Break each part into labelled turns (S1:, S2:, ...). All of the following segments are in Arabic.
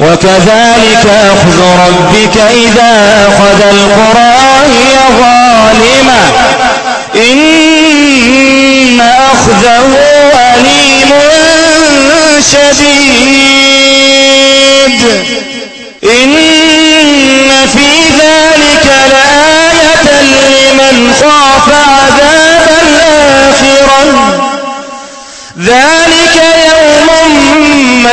S1: وكذلك أخذ ربك إذا أخذ القرى هي ظالمة إن أخذه أليم شديد.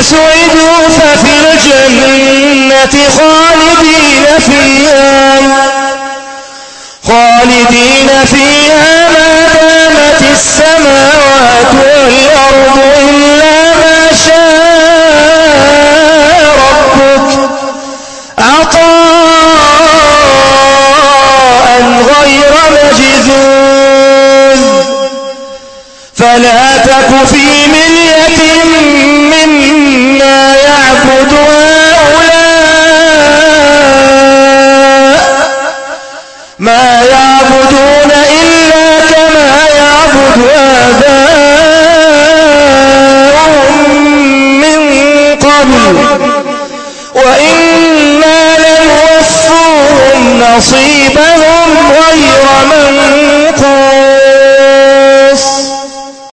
S1: سعدوا ففي الجنة خالدين فيها. خالدين فيها ما دامت السماوات والأرض إلا ما شاء ربك. عطاء غير مجذوذ. فلا تك في مرية